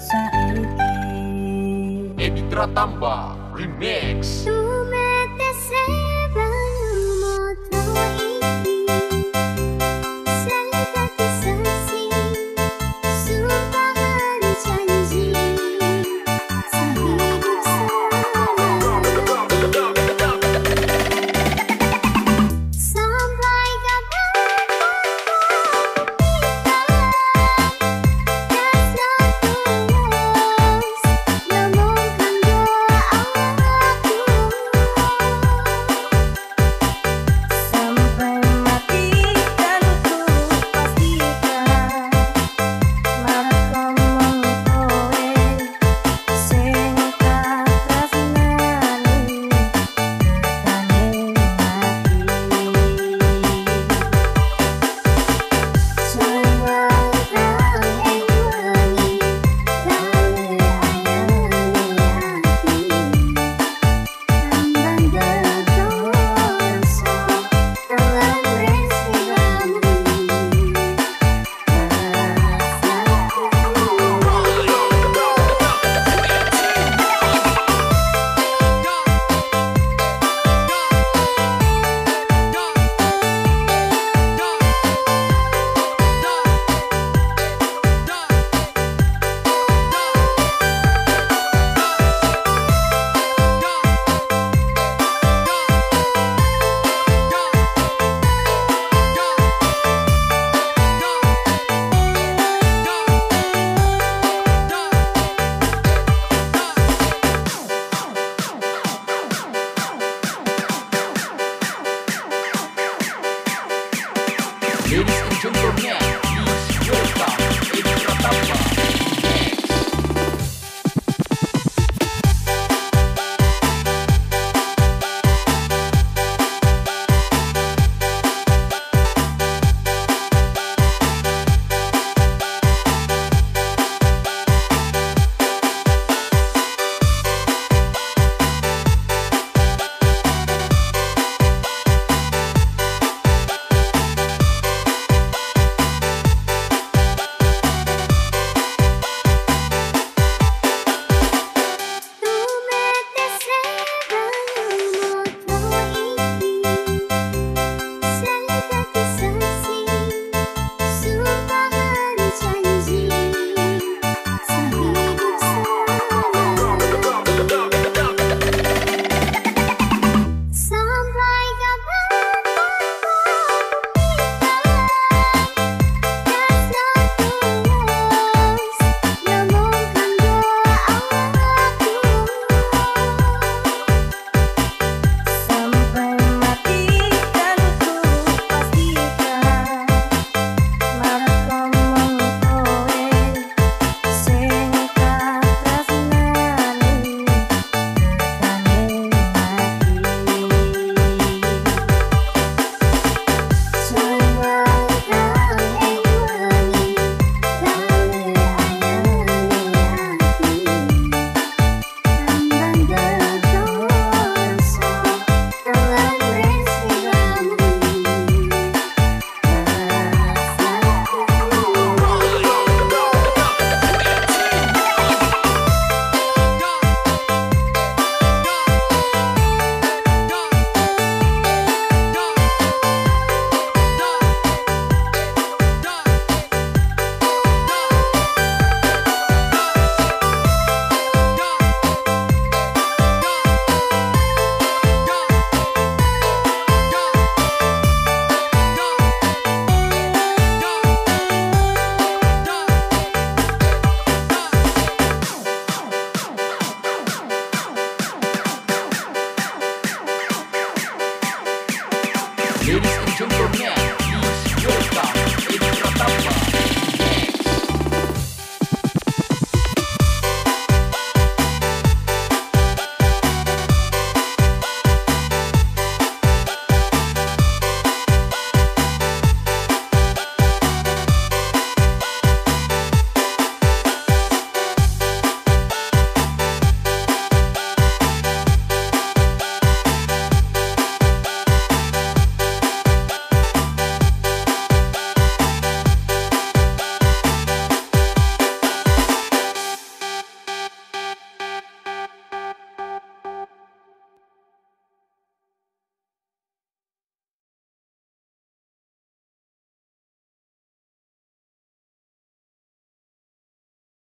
saiki Editra Tambah Remix. Tume 青稞面一起又一起谁吃当 Ladies